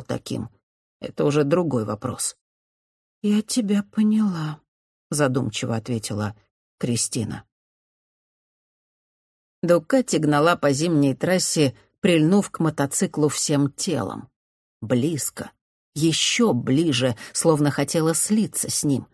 стал таким, это уже другой вопрос». «Я тебя поняла», — задумчиво ответила Кристина. Дукати гнала по зимней трассе, прильнув к мотоциклу всем телом. Близко, еще ближе, словно хотела слиться с ним.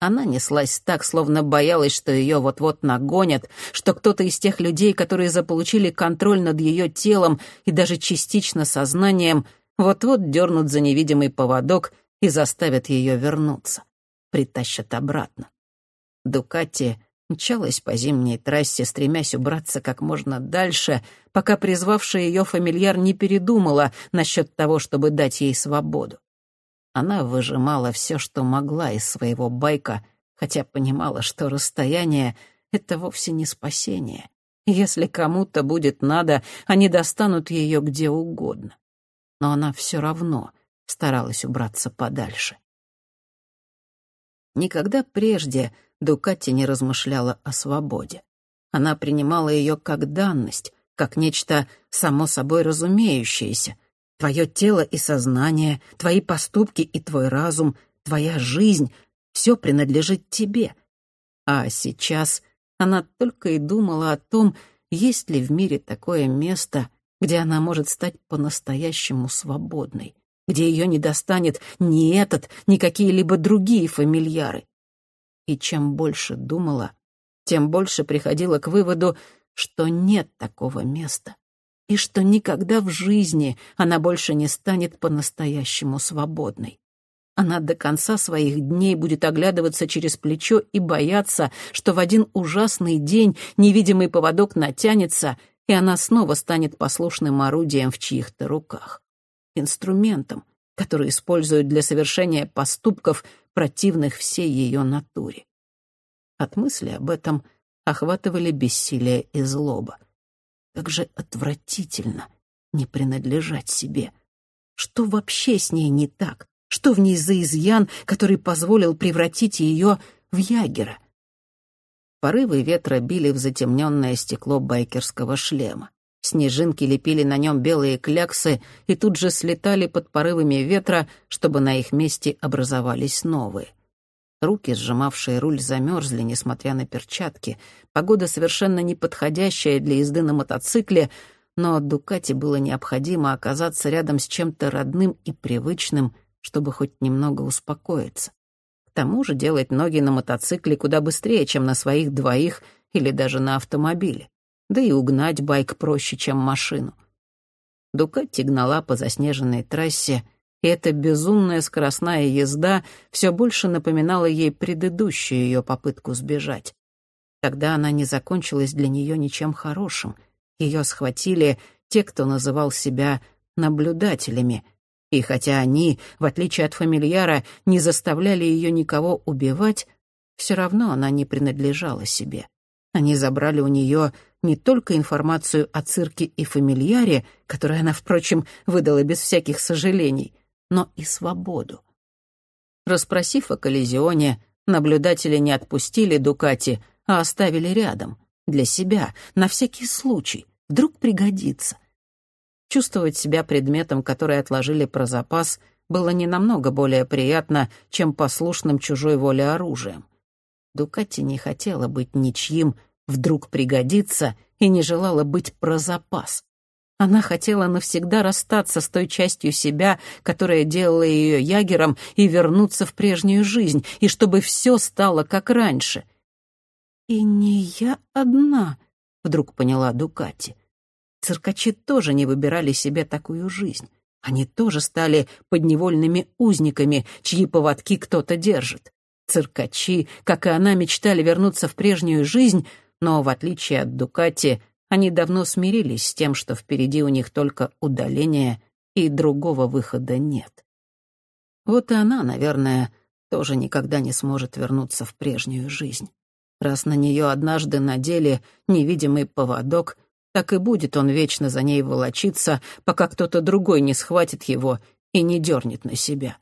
Она неслась так, словно боялась, что ее вот-вот нагонят, что кто-то из тех людей, которые заполучили контроль над ее телом и даже частично сознанием, вот-вот дернут за невидимый поводок и заставят ее вернуться, притащат обратно. Дукати мчалась по зимней трассе, стремясь убраться как можно дальше, пока призвавшая ее фамильяр не передумала насчет того, чтобы дать ей свободу. Она выжимала все, что могла из своего байка, хотя понимала, что расстояние — это вовсе не спасение. Если кому-то будет надо, они достанут ее где угодно. Но она все равно старалась убраться подальше. Никогда прежде Дукати не размышляла о свободе. Она принимала ее как данность, как нечто само собой разумеющееся. Твое тело и сознание, твои поступки и твой разум, твоя жизнь — все принадлежит тебе. А сейчас она только и думала о том, есть ли в мире такое место, где она может стать по-настоящему свободной, где ее не достанет ни этот, ни какие-либо другие фамильяры. И чем больше думала, тем больше приходила к выводу, что нет такого места, и что никогда в жизни она больше не станет по-настоящему свободной. Она до конца своих дней будет оглядываться через плечо и бояться, что в один ужасный день невидимый поводок натянется, и она снова станет послушным орудием в чьих-то руках. Инструментом, который используют для совершения поступков, противных всей ее натуре. От мысли об этом охватывали бессилие и злоба. Как же отвратительно не принадлежать себе. Что вообще с ней не так? Что в ней за изъян, который позволил превратить ее в ягера? Порывы ветра били в затемненное стекло байкерского шлема. Снежинки лепили на нем белые кляксы и тут же слетали под порывами ветра, чтобы на их месте образовались новые. Руки, сжимавшие руль, замерзли, несмотря на перчатки. Погода совершенно неподходящая для езды на мотоцикле, но Дукати было необходимо оказаться рядом с чем-то родным и привычным, чтобы хоть немного успокоиться. Тому же делать ноги на мотоцикле куда быстрее, чем на своих двоих или даже на автомобиле да и угнать байк проще, чем машину. Дукатти гнала по заснеженной трассе, и эта безумная скоростная езда все больше напоминала ей предыдущую ее попытку сбежать. Тогда она не закончилась для нее ничем хорошим. Ее схватили те, кто называл себя наблюдателями, и хотя они, в отличие от фамильяра, не заставляли ее никого убивать, все равно она не принадлежала себе. Они забрали у нее не только информацию о цирке и фамильяре, которую она, впрочем, выдала без всяких сожалений, но и свободу. Расспросив о коллизионе, наблюдатели не отпустили Дукати, а оставили рядом, для себя, на всякий случай, вдруг пригодится. Чувствовать себя предметом, который отложили про запас, было не намного более приятно, чем послушным чужой воле оружием. Дукати не хотела быть ничьим, вдруг пригодится, и не желала быть про запас. Она хотела навсегда расстаться с той частью себя, которая делала ее ягером, и вернуться в прежнюю жизнь, и чтобы все стало как раньше. «И не я одна», — вдруг поняла Дукати. Циркачи тоже не выбирали себе такую жизнь. Они тоже стали подневольными узниками, чьи поводки кто-то держит. Циркачи, как и она, мечтали вернуться в прежнюю жизнь, но, в отличие от Дукати, они давно смирились с тем, что впереди у них только удаление и другого выхода нет. Вот и она, наверное, тоже никогда не сможет вернуться в прежнюю жизнь. Раз на нее однажды надели невидимый поводок, так и будет он вечно за ней волочиться, пока кто-то другой не схватит его и не дернет на себя.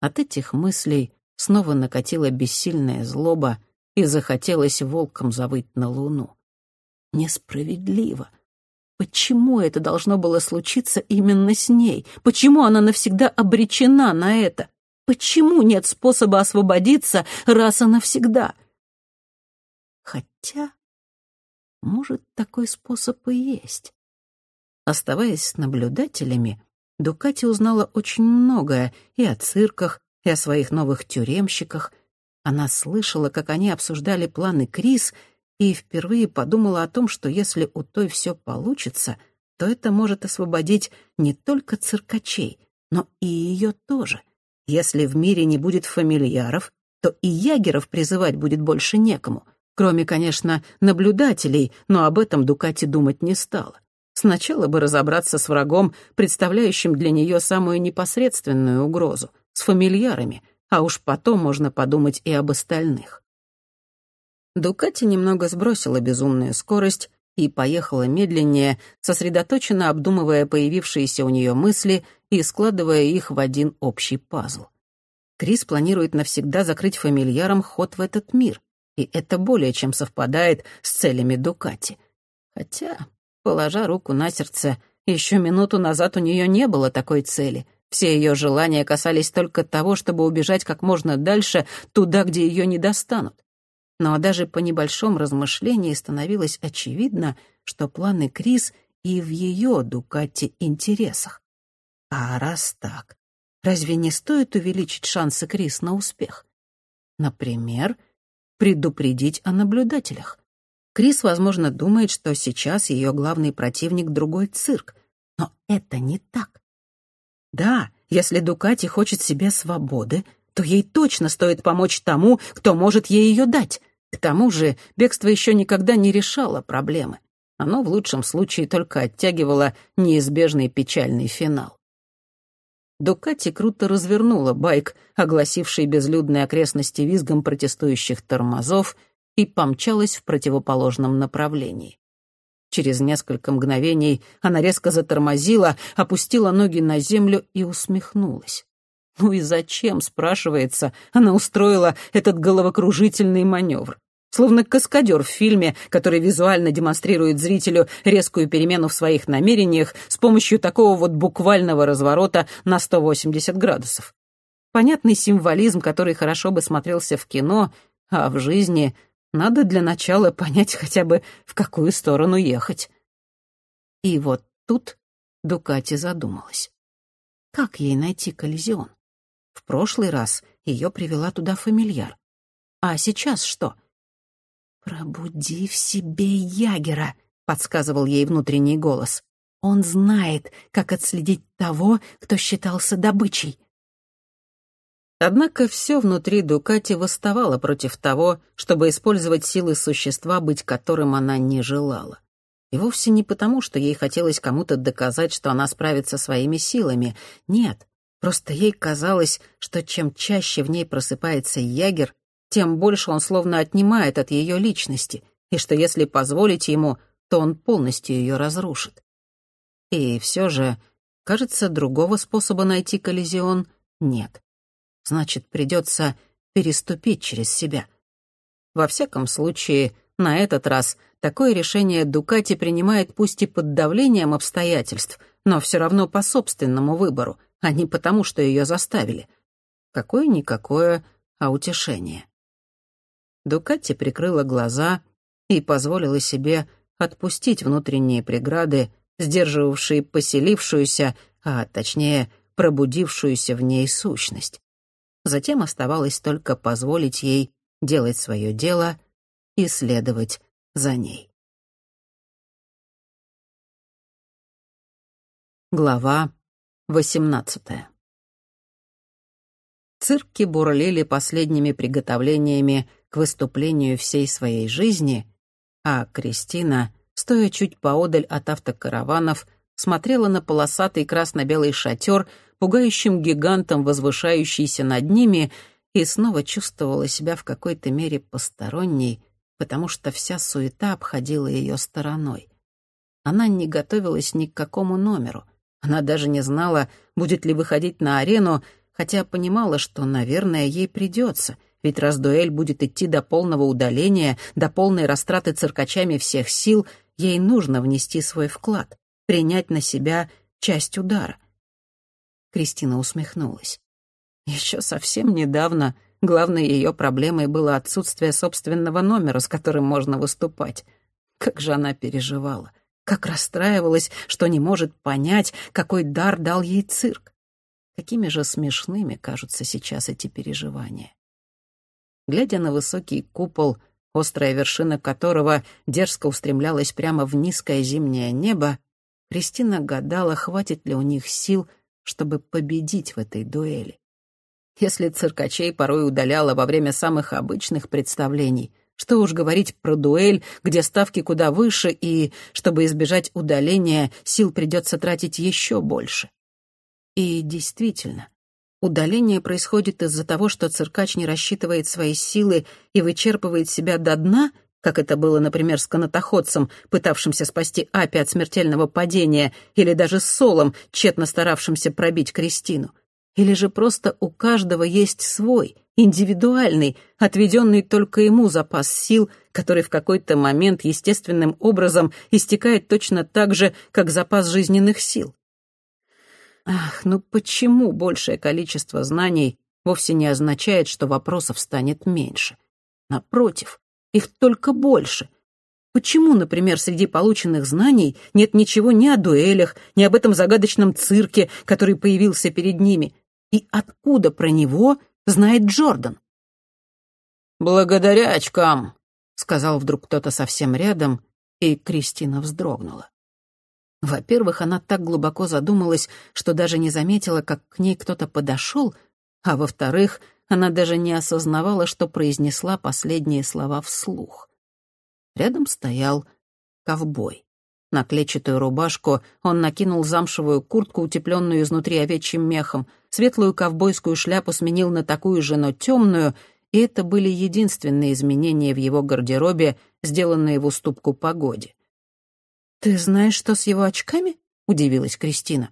От этих мыслей снова накатила бессильная злоба, и захотелось волком завыть на луну. Несправедливо. Почему это должно было случиться именно с ней? Почему она навсегда обречена на это? Почему нет способа освободиться раз и навсегда? Хотя, может, такой способ и есть. Оставаясь наблюдателями, Дукати узнала очень многое и о цирках, и о своих новых тюремщиках. Она слышала, как они обсуждали планы Крис, и впервые подумала о том, что если у той все получится, то это может освободить не только циркачей, но и ее тоже. Если в мире не будет фамильяров, то и ягеров призывать будет больше некому. Кроме, конечно, наблюдателей, но об этом Дукати думать не стала. Сначала бы разобраться с врагом, представляющим для нее самую непосредственную угрозу, с фамильярами, а уж потом можно подумать и об остальных. Дукати немного сбросила безумную скорость и поехала медленнее, сосредоточенно обдумывая появившиеся у нее мысли и складывая их в один общий пазл. Крис планирует навсегда закрыть фамильяром ход в этот мир, и это более чем совпадает с целями Дукати. Хотя, положа руку на сердце, еще минуту назад у нее не было такой цели. Все ее желания касались только того, чтобы убежать как можно дальше, туда, где ее не достанут. Но даже по небольшом размышлении становилось очевидно, что планы Крис и в ее Дукати интересах. А раз так, разве не стоит увеличить шансы Крис на успех? Например, предупредить о наблюдателях. Крис, возможно, думает, что сейчас ее главный противник — другой цирк. Но это не так. Да, если Дукати хочет себе свободы, то ей точно стоит помочь тому, кто может ей ее дать. К тому же бегство еще никогда не решало проблемы. Оно в лучшем случае только оттягивало неизбежный печальный финал. Дукати круто развернула байк, огласивший безлюдные окрестности визгом протестующих тормозов, и помчалась в противоположном направлении. Через несколько мгновений она резко затормозила, опустила ноги на землю и усмехнулась. Ну и зачем, спрашивается, она устроила этот головокружительный маневр? Словно каскадер в фильме, который визуально демонстрирует зрителю резкую перемену в своих намерениях с помощью такого вот буквального разворота на 180 градусов. Понятный символизм, который хорошо бы смотрелся в кино, а в жизни надо для начала понять хотя бы, в какую сторону ехать. И вот тут Дукати задумалась. Как ей найти коллизион? В прошлый раз ее привела туда фамильяр. А сейчас что? «Пробуди в себе Ягера», — подсказывал ей внутренний голос. «Он знает, как отследить того, кто считался добычей». Однако все внутри Дукати восставало против того, чтобы использовать силы существа, быть которым она не желала. И вовсе не потому, что ей хотелось кому-то доказать, что она справится своими силами. Нет, просто ей казалось, что чем чаще в ней просыпается ягер, тем больше он словно отнимает от ее личности, и что если позволить ему, то он полностью ее разрушит. И все же, кажется, другого способа найти коллизион нет. Значит, придется переступить через себя. Во всяком случае, на этот раз такое решение Дукати принимает пусть и под давлением обстоятельств, но все равно по собственному выбору, а не потому, что ее заставили. Какое-никакое, а утешение. Дукатти прикрыла глаза и позволила себе отпустить внутренние преграды, сдерживавшие поселившуюся, а точнее пробудившуюся в ней сущность. Затем оставалось только позволить ей делать свое дело и следовать за ней. Глава восемнадцатая Цирки бурлили последними приготовлениями к выступлению всей своей жизни, а Кристина, стоя чуть поодаль от автокараванов, смотрела на полосатый красно-белый шатер, пугающим гигантом, возвышающийся над ними, и снова чувствовала себя в какой-то мере посторонней, потому что вся суета обходила ее стороной. Она не готовилась ни к какому номеру. Она даже не знала, будет ли выходить на арену, хотя понимала, что, наверное, ей придется — ведь раз дуэль будет идти до полного удаления, до полной растраты циркачами всех сил, ей нужно внести свой вклад, принять на себя часть удара. Кристина усмехнулась. Еще совсем недавно главной ее проблемой было отсутствие собственного номера, с которым можно выступать. Как же она переживала, как расстраивалась, что не может понять, какой дар дал ей цирк. Какими же смешными кажутся сейчас эти переживания. Глядя на высокий купол, острая вершина которого дерзко устремлялась прямо в низкое зимнее небо, Кристина гадала, хватит ли у них сил, чтобы победить в этой дуэли. Если циркачей порой удаляло во время самых обычных представлений, что уж говорить про дуэль, где ставки куда выше, и, чтобы избежать удаления, сил придется тратить еще больше. И действительно, удаление происходит из-за того, что циркач не рассчитывает свои силы и вычерпывает себя до дна, как это было, например, с канатоходцем, пытавшимся спасти Апи от смертельного падения, или даже с Солом, тщетно старавшимся пробить Кристину. Или же просто у каждого есть свой, индивидуальный, отведенный только ему запас сил, который в какой-то момент естественным образом истекает точно так же, как запас жизненных сил. Ах, ну почему большее количество знаний вовсе не означает, что вопросов станет меньше? Напротив, их только больше. Почему, например, среди полученных знаний нет ничего ни о дуэлях, ни об этом загадочном цирке, который появился перед ними? И откуда про него знает Джордан? «Благодаря очкам», — сказал вдруг кто-то совсем рядом, и Кристина вздрогнула. Во-первых, она так глубоко задумалась, что даже не заметила, как к ней кто-то подошел, а во-вторых, она даже не осознавала, что произнесла последние слова вслух. Рядом стоял ковбой. На клетчатую рубашку он накинул замшевую куртку, утепленную изнутри овечьим мехом, светлую ковбойскую шляпу сменил на такую же, но темную, и это были единственные изменения в его гардеробе, сделанные в уступку погоде. «Ты знаешь, что с его очками?» — удивилась Кристина.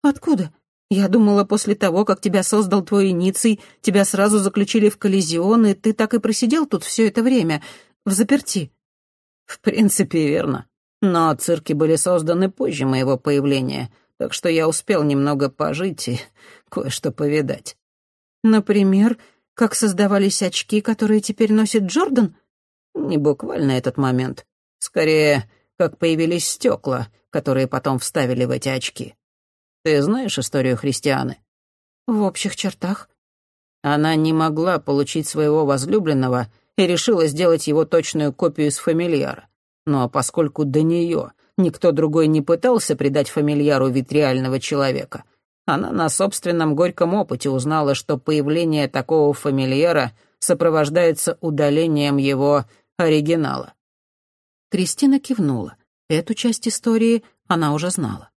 «Откуда? Я думала, после того, как тебя создал твой иниций, тебя сразу заключили в коллизион, и ты так и просидел тут все это время, в заперти». «В принципе, верно», но цирки были созданы позже моего появления, так что я успел немного пожить и кое-что повидать. Например, как создавались очки, которые теперь носит Джордан? Не буквально этот момент. Скорее, как появились стекла, которые потом вставили в эти очки. Ты знаешь историю христианы? В общих чертах. Она не могла получить своего возлюбленного и решила сделать его точную копию из фамильяра. Но поскольку до нее никто другой не пытался придать фамильяру вид реального человека, она на собственном горьком опыте узнала, что появление такого фамильяра сопровождается удалением его оригинала. Кристина кивнула. Эту часть истории она уже знала.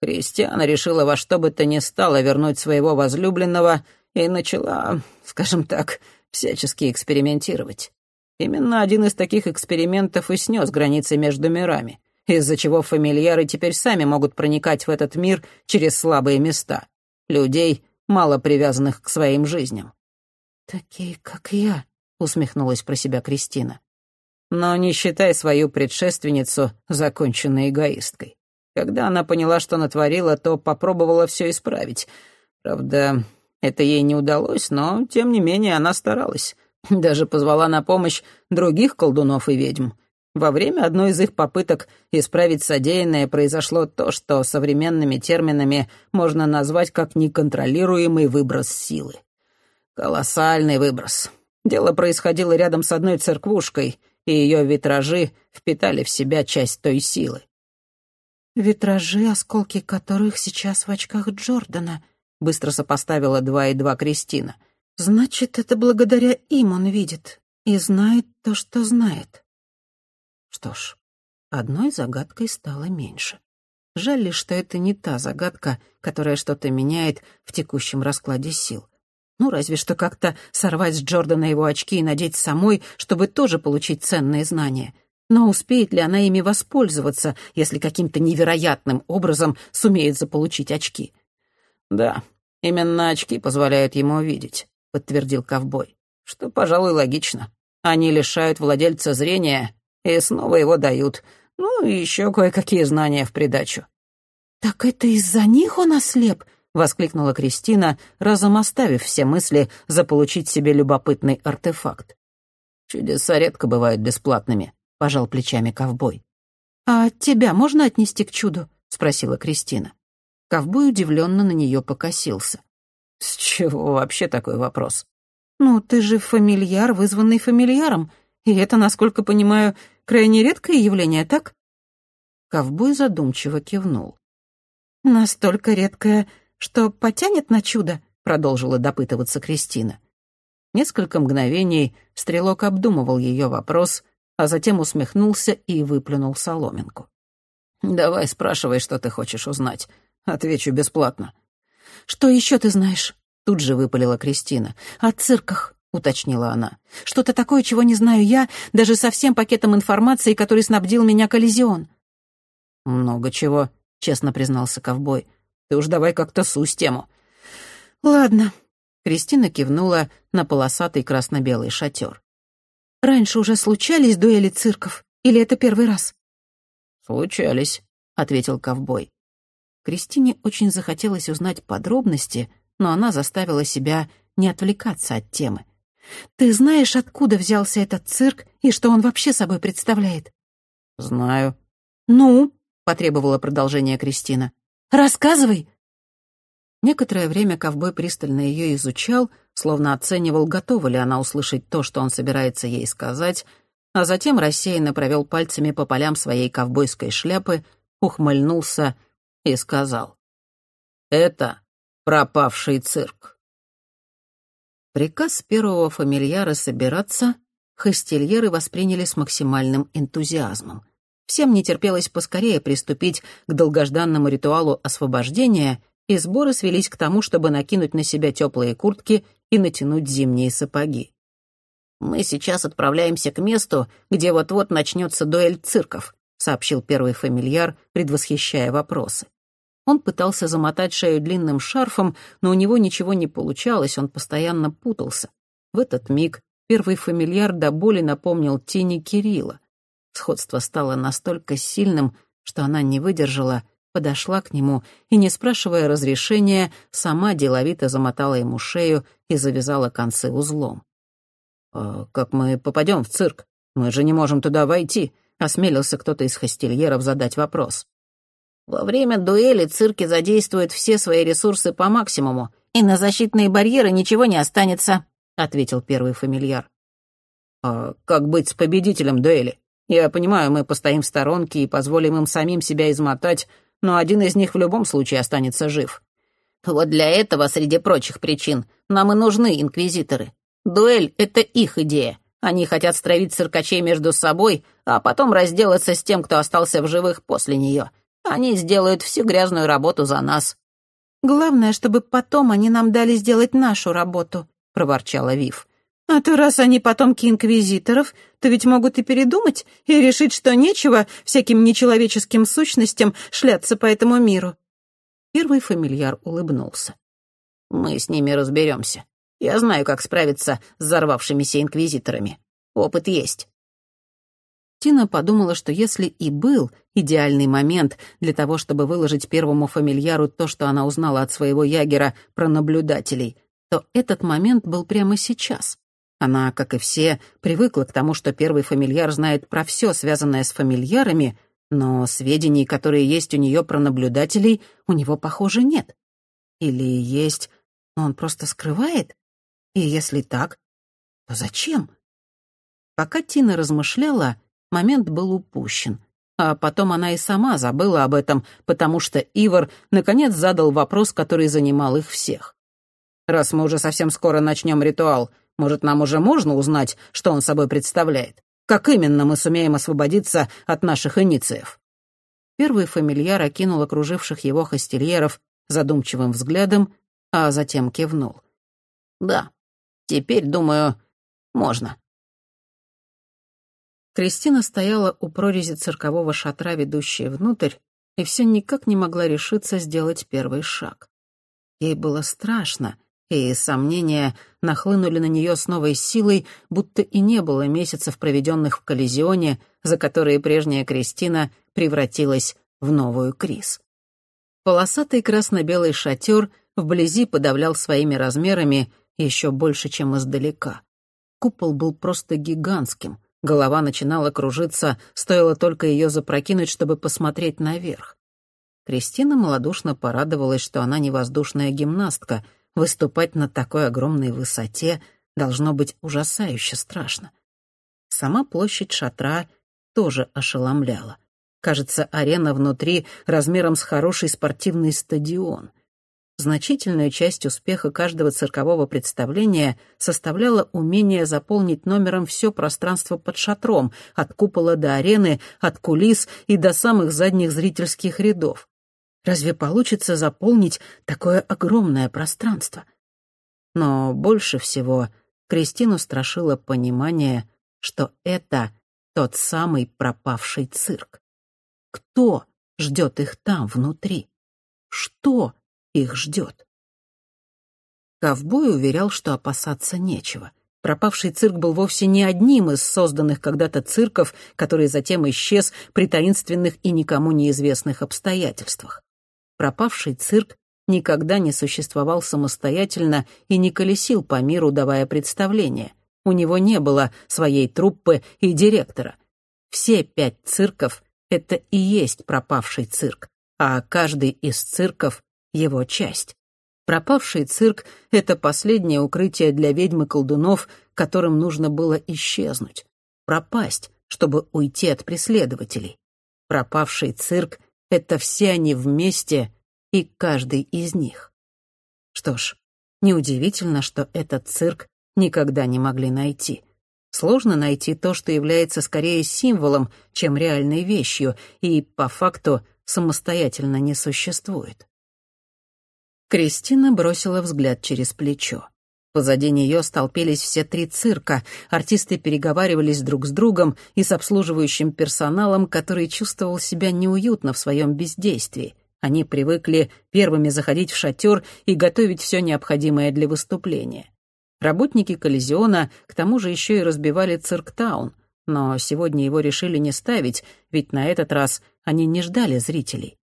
Кристиана решила во что бы то ни стало вернуть своего возлюбленного и начала, скажем так, всячески экспериментировать. Именно один из таких экспериментов и снес границы между мирами, из-за чего фамильяры теперь сами могут проникать в этот мир через слабые места. Людей, мало привязанных к своим жизням. «Такие, как я», — усмехнулась про себя Кристина. «Но не считай свою предшественницу законченной эгоисткой. Когда она поняла, что натворила, то попробовала все исправить. Правда, это ей не удалось, но, тем не менее, она старалась. Даже позвала на помощь других колдунов и ведьм. Во время одной из их попыток исправить содеянное произошло то, что современными терминами можно назвать как неконтролируемый выброс силы. Колоссальный выброс. Дело происходило рядом с одной церквушкой, и ее витражи впитали в себя часть той силы. «Витражи, осколки которых сейчас в очках Джордана», — быстро сопоставила два и два Кристина — Значит, это благодаря им он видит и знает то, что знает. Что ж, одной загадкой стало меньше. Жаль ли, что это не та загадка, которая что-то меняет в текущем раскладе сил. Ну, разве что как-то сорвать с Джордана его очки и надеть самой, чтобы тоже получить ценные знания. Но успеет ли она ими воспользоваться, если каким-то невероятным образом сумеет заполучить очки? Да, именно очки позволяют ему видеть. — подтвердил ковбой. «Что, пожалуй, логично. Они лишают владельца зрения и снова его дают. ну и еще кое-какие знания в придачу». «Так это из-за них он ослеп?» — воскликнула Кристина, разом оставив все мысли заполучить себе любопытный артефакт. «Чудеса редко бывают бесплатными», — пожал плечами ковбой. «А тебя можно отнести к чуду?» — спросила Кристина. Ковбой удивленно на нее покосился. «С чего вообще такой вопрос?» «Ну, ты же фамильяр, вызванный фамильяром, и это, насколько понимаю, крайне редкое явление, так?» Ковбой задумчиво кивнул. «Настолько редкое, что потянет на чудо?» — продолжила допытываться Кристина. Несколько мгновений стрелок обдумывал ее вопрос, а затем усмехнулся и выплюнул соломинку. «Давай спрашивай, что ты хочешь узнать. Отвечу бесплатно». «Что еще ты знаешь?» — тут же выпалила Кристина. «О цирках», — уточнила она. «Что-то такое, чего не знаю я, даже со всем пакетом информации, который снабдил меня Коллизион». «Много чего», — честно признался ковбой. Ты уж давай как-то сусь тему». «Ладно», — Кристина кивнула на полосатый красно-белый шатер. «Раньше уже случались дуэли цирков? Или это первый раз?» «Случались», — ответил ковбой. Кристине очень захотелось узнать подробности, но она заставила себя не отвлекаться от темы. «Ты знаешь, откуда взялся этот цирк и что он вообще собой представляет?» «Знаю». «Ну?» — потребовала продолжение Кристина. Рассказывай!» Некоторое время ковбой пристально ее изучал, словно оценивал, готова ли она услышать то, что он собирается ей сказать, а затем рассеянно провел пальцами по полям своей ковбойской шляпы, ухмыльнулся и сказал. «Это пропавший цирк». Приказ первого фамильяра собираться хостельеры восприняли с максимальным энтузиазмом. Всем не терпелось поскорее приступить к долгожданному ритуалу освобождения, и сборы свелись к тому, чтобы накинуть на себя теплые куртки и натянуть зимние сапоги. «Мы сейчас отправляемся к месту, где вот-вот начнется дуэль цирков», сообщил первый фамильяр, предвосхищая вопросы. Он пытался замотать шею длинным шарфом, но у него ничего не получалось, он постоянно путался. В этот миг первый фамильяр до боли напомнил тени Кирилла. Сходство стало настолько сильным, что она не выдержала, подошла к нему и, не спрашивая разрешения, сама деловито замотала ему шею и завязала концы узлом. «А как мы попадем в цирк? Мы же не можем туда войти», — осмелился кто-то из хостельеров задать вопрос. «Во время дуэли цирки задействуют все свои ресурсы по максимуму, и на защитные барьеры ничего не останется», — ответил первый фамильяр. «А как быть с победителем дуэли? Я понимаю, мы постоим в сторонке и позволим им самим себя измотать, но один из них в любом случае останется жив. Вот для этого, среди прочих причин, нам и нужны инквизиторы. Дуэль — это их идея. Они хотят стравить циркачей между собой, а потом разделаться с тем, кто остался в живых после нее. Они сделают всю грязную работу за нас. «Главное, чтобы потом они нам дали сделать нашу работу», — проворчала Вив. А то раз они потомки инквизиторов, то ведь могут и передумать и решить, что нечего всяким нечеловеческим сущностям шляться по этому миру. Первый фамильяр улыбнулся. «Мы с ними разберемся. Я знаю, как справиться с взорвавшимися инквизиторами. Опыт есть». Тина подумала, что если и был идеальный момент для того, чтобы выложить первому фамильяру то, что она узнала от своего ягера про наблюдателей, то этот момент был прямо сейчас. Она, как и все, привыкла к тому, что первый фамильяр знает про все, связанное с фамильярами, но сведений, которые есть у нее про наблюдателей, у него, похоже, нет. Или есть, но он просто скрывает? И если так, то зачем? Пока Тина размышляла, момент был упущен. А потом она и сама забыла об этом, потому что Ивар наконец задал вопрос, который занимал их всех. «Раз мы уже совсем скоро начнем ритуал, может, нам уже можно узнать, что он собой представляет? Как именно мы сумеем освободиться от наших инициев?» Первый фамильяр окинул окруживших его хостельеров задумчивым взглядом, а затем кивнул. «Да, теперь, думаю, можно». Кристина стояла у прорези циркового шатра, ведущей внутрь, и все никак не могла решиться сделать первый шаг. Ей было страшно, и сомнения нахлынули на нее с новой силой, будто и не было месяцев, проведенных в коллизионе, за которые прежняя Кристина превратилась в новую Крис. Полосатый красно-белый шатер вблизи подавлял своими размерами еще больше, чем издалека. Купол был просто гигантским, голова начинала кружиться, стоило только ее запрокинуть, чтобы посмотреть наверх. Кристина малодушно порадовалась, что она не воздушная гимнастка. Выступать на такой огромной высоте должно быть ужасающе страшно. Сама площадь шатра тоже ошеломляла. Кажется, арена внутри размером с хороший спортивный стадион. Значительную часть успеха каждого циркового представления составляло умение заполнить номером все пространство под шатром, от купола до арены, от кулис и до самых задних зрительских рядов. Разве получится заполнить такое огромное пространство? Но больше всего Кристину страшило понимание, что это тот самый пропавший цирк. Кто ждет их там, внутри? Что их ждет? Ковбой уверял, что опасаться нечего. Пропавший цирк был вовсе не одним из созданных когда-то цирков, который затем исчез при таинственных и никому неизвестных обстоятельствах пропавший цирк никогда не существовал самостоятельно и не колесил по миру, давая представления. У него не было своей труппы и директора. Все пять цирков — это и есть пропавший цирк, а каждый из цирков — его часть. Пропавший цирк — это последнее укрытие для ведьм и колдунов, которым нужно было исчезнуть, пропасть, чтобы уйти от преследователей. Пропавший цирк это все они вместе и каждый из них. Что ж, неудивительно, что этот цирк никогда не могли найти. Сложно найти то, что является скорее символом, чем реальной вещью, и, по факту, самостоятельно не существует. Кристина бросила взгляд через плечо. Позади нее столпились все три цирка, артисты переговаривались друг с другом и с обслуживающим персоналом, который чувствовал себя неуютно в своем бездействии. Они привыкли первыми заходить в шатер и готовить все необходимое для выступления. Работники коллизиона к тому же еще и разбивали цирктаун, но сегодня его решили не ставить, ведь на этот раз они не ждали зрителей.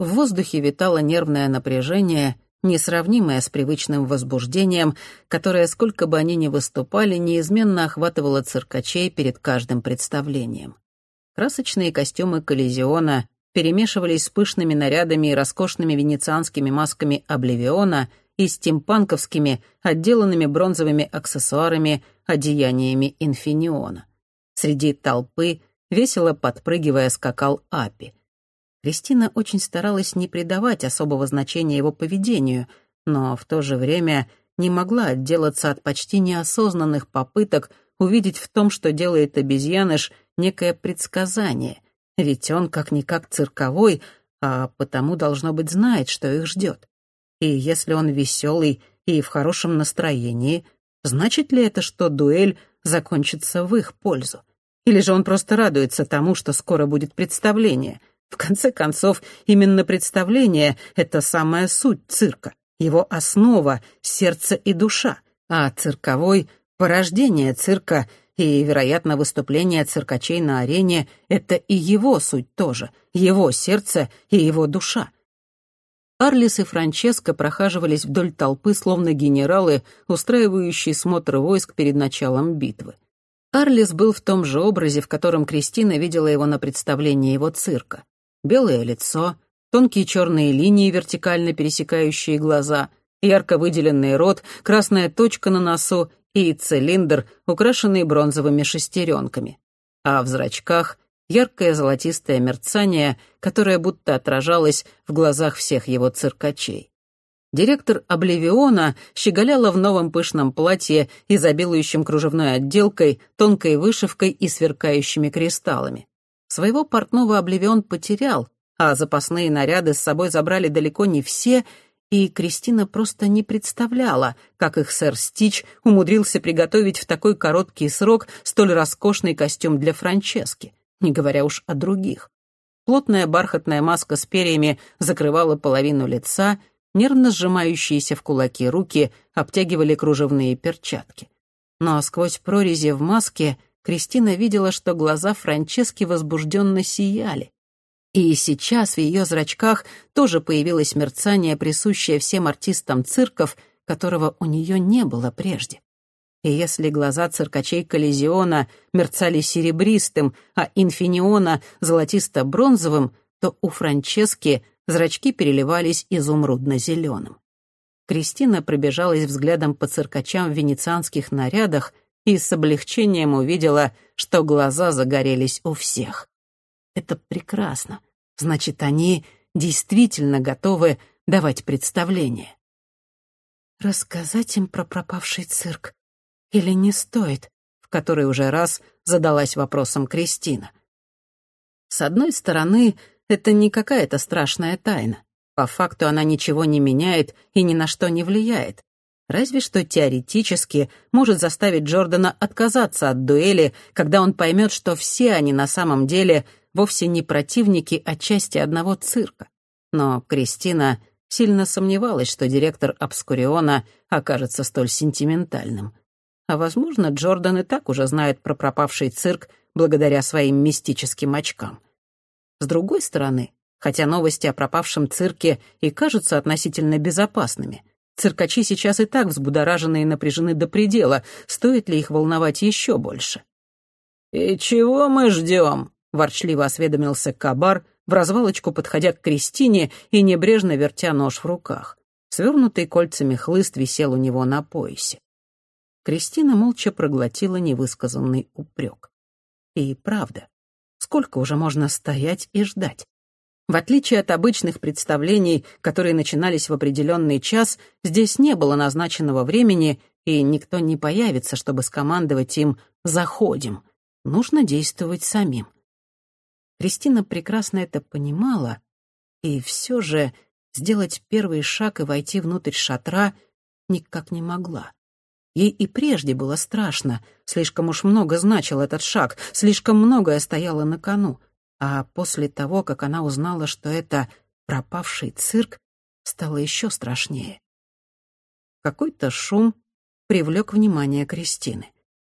В воздухе витало нервное напряжение — несравнимое с привычным возбуждением, которое, сколько бы они ни выступали, неизменно охватывало циркачей перед каждым представлением. Красочные костюмы коллизиона перемешивались с пышными нарядами и роскошными венецианскими масками обливиона и стимпанковскими, отделанными бронзовыми аксессуарами, одеяниями инфиниона. Среди толпы, весело подпрыгивая, скакал Апи. Кристина очень старалась не придавать особого значения его поведению, но в то же время не могла отделаться от почти неосознанных попыток увидеть в том, что делает обезьяныш, некое предсказание, ведь он как-никак цирковой, а потому, должно быть, знает, что их ждет. И если он веселый и в хорошем настроении, значит ли это, что дуэль закончится в их пользу? Или же он просто радуется тому, что скоро будет представление — в конце концов, именно представление — это самая суть цирка, его основа, сердце и душа, а цирковой — порождение цирка и, вероятно, выступление циркачей на арене — это и его суть тоже, его сердце и его душа. Арлис и Франческо прохаживались вдоль толпы, словно генералы, устраивающие смотр войск перед началом битвы. Арлис был в том же образе, в котором Кристина видела его на представлении его цирка белое лицо, тонкие черные линии, вертикально пересекающие глаза, ярко выделенный рот, красная точка на носу и цилиндр, украшенный бронзовыми шестеренками. А в зрачках яркое золотистое мерцание, которое будто отражалось в глазах всех его циркачей. Директор Обливиона щеголяла в новом пышном платье, изобилующем кружевной отделкой, тонкой вышивкой и сверкающими кристаллами. Своего портного Обливион потерял, а запасные наряды с собой забрали далеко не все, и Кристина просто не представляла, как их сэр Стич умудрился приготовить в такой короткий срок столь роскошный костюм для Франчески, не говоря уж о других. Плотная бархатная маска с перьями закрывала половину лица, нервно сжимающиеся в кулаки руки обтягивали кружевные перчатки. Но сквозь прорези в маске Кристина видела, что глаза Франчески возбужденно сияли. И сейчас в ее зрачках тоже появилось мерцание, присущее всем артистам цирков, которого у нее не было прежде. И если глаза циркачей Коллизиона мерцали серебристым, а Инфиниона — золотисто-бронзовым, то у Франчески зрачки переливались изумрудно-зеленым. Кристина пробежалась взглядом по циркачам в венецианских нарядах и с облегчением увидела, что глаза загорелись у всех. Это прекрасно. Значит, они действительно готовы давать представление. «Рассказать им про пропавший цирк или не стоит?» в который уже раз задалась вопросом Кристина. С одной стороны, это не какая-то страшная тайна. По факту она ничего не меняет и ни на что не влияет. Разве что теоретически может заставить Джордана отказаться от дуэли, когда он поймет, что все они на самом деле вовсе не противники, а части одного цирка. Но Кристина сильно сомневалась, что директор Обскуриона окажется столь сентиментальным. А, возможно, Джордан и так уже знает про пропавший цирк благодаря своим мистическим очкам. С другой стороны, хотя новости о пропавшем цирке и кажутся относительно безопасными, циркачи сейчас и так взбудоражены и напряжены до предела, стоит ли их волновать еще больше? «И чего мы ждем?» — ворчливо осведомился Кабар, в развалочку подходя к Кристине и небрежно вертя нож в руках. Свернутый кольцами хлыст висел у него на поясе. Кристина молча проглотила невысказанный упрек. И правда, сколько уже можно стоять и ждать? В отличие от обычных представлений, которые начинались в определенный час, здесь не было назначенного времени, и никто не появится, чтобы скомандовать им «заходим». Нужно действовать самим. Кристина прекрасно это понимала, и все же сделать первый шаг и войти внутрь шатра никак не могла. Ей и прежде было страшно, слишком уж много значил этот шаг, слишком многое стояло на кону. А после того, как она узнала, что это пропавший цирк, стало еще страшнее. Какой-то шум привлек внимание Кристины.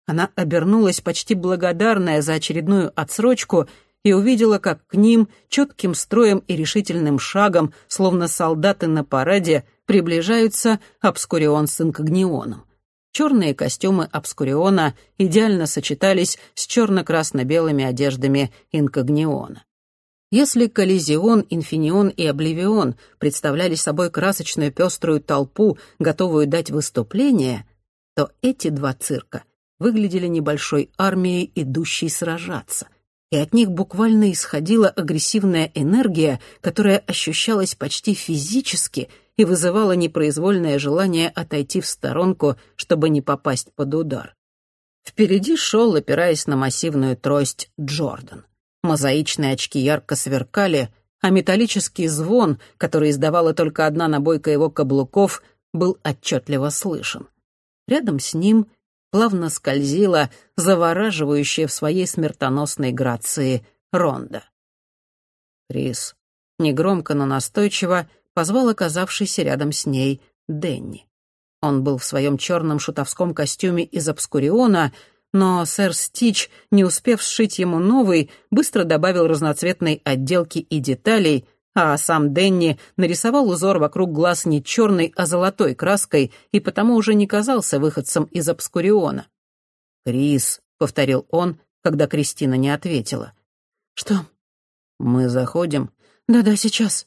Она обернулась почти благодарная за очередную отсрочку и увидела, как к ним четким строем и решительным шагом, словно солдаты на параде, приближаются Обскурион с Инкогнионом. Черные костюмы Обскуриона идеально сочетались с черно-красно-белыми одеждами Инкогниона. Если Коллизион, Инфинион и Обливион представляли собой красочную пеструю толпу, готовую дать выступление, то эти два цирка выглядели небольшой армией, идущей сражаться — и от них буквально исходила агрессивная энергия, которая ощущалась почти физически и вызывала непроизвольное желание отойти в сторонку, чтобы не попасть под удар. Впереди шел, опираясь на массивную трость, Джордан. Мозаичные очки ярко сверкали, а металлический звон, который издавала только одна набойка его каблуков, был отчетливо слышен. Рядом с ним плавно скользила, завораживающая в своей смертоносной грации Ронда. Крис негромко, но настойчиво позвал оказавшийся рядом с ней Денни. Он был в своем черном шутовском костюме из обскуриона, но сэр Стич, не успев сшить ему новый, быстро добавил разноцветной отделки и деталей, а сам Денни нарисовал узор вокруг глаз не черной, а золотой краской и потому уже не казался выходцем из обскуриона. «Крис», — повторил он, когда Кристина не ответила. «Что?» «Мы заходим?» «Да-да, сейчас».